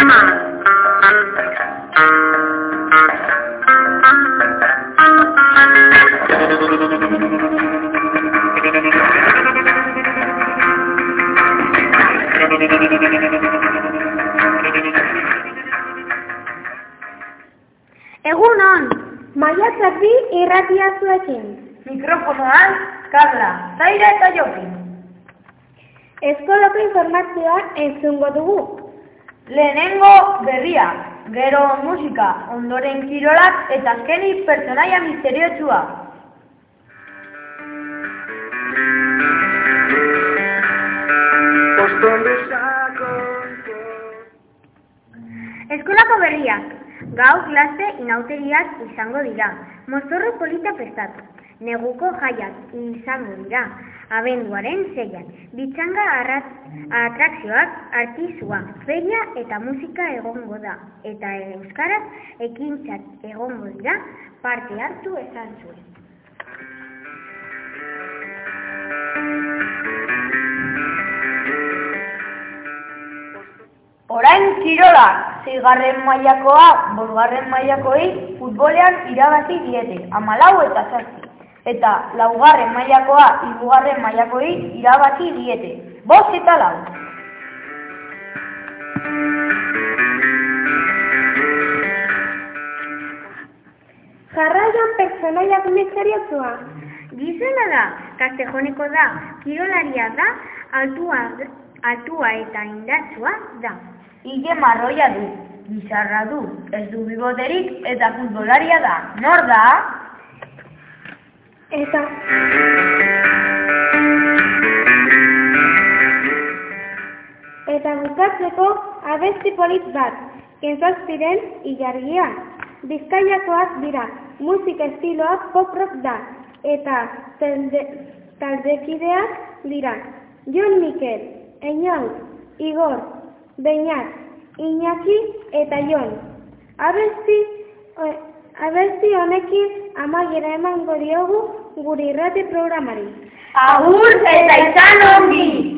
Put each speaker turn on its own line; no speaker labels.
Egun on, maia zerbi irratia zuekin.
Mikrofonoan, Karla, Zaira eta Jokin.
Eskolako informazioa entzungo dugu,
Lehenengo berria, gero musika, ondoren kirolak eta azkenik pertsonaia misteriotsua.
Eskolako berriak, gau klase inauteriak izango dira, mozorro polita prestatu, neguko jaiak izango dira, abenduaren zeian, bitxanga arrat, atrakzioak, artizua, feria eta musika egongo da, eta euskaraz ekintzat egongo dira, parte hartu esan zuen.
Orain kirolak, zigarren mailakoa, bolgarren mailakoei futbolean irabazi diete, amalau eta zazpi. Eta laugarren mailakoa, hirugarren mailakoei irabazi diete, bost eta lau.
Jarraian pertsonaiak misteriotsua. Gizona da, kastejoneko da, kirolaria da, altua, altua eta indatsua da.
Ile marroia du, bizarra du, ez du biboterik eta futbolaria da. Nor da?
Eta... Eta bukatzeko abesti polit bat, kentzazpiren ilargia. Bizkaiakoak dira, musika estiloak pop rock da, eta talde, taldekideak dira. Jon Mikel, Eñaut, Igor, Beñat, Iñaki eta Jon. Abesti, o, abesti honekin amaiera emango diogu guri irrati programari.
Agur eta izan ongi!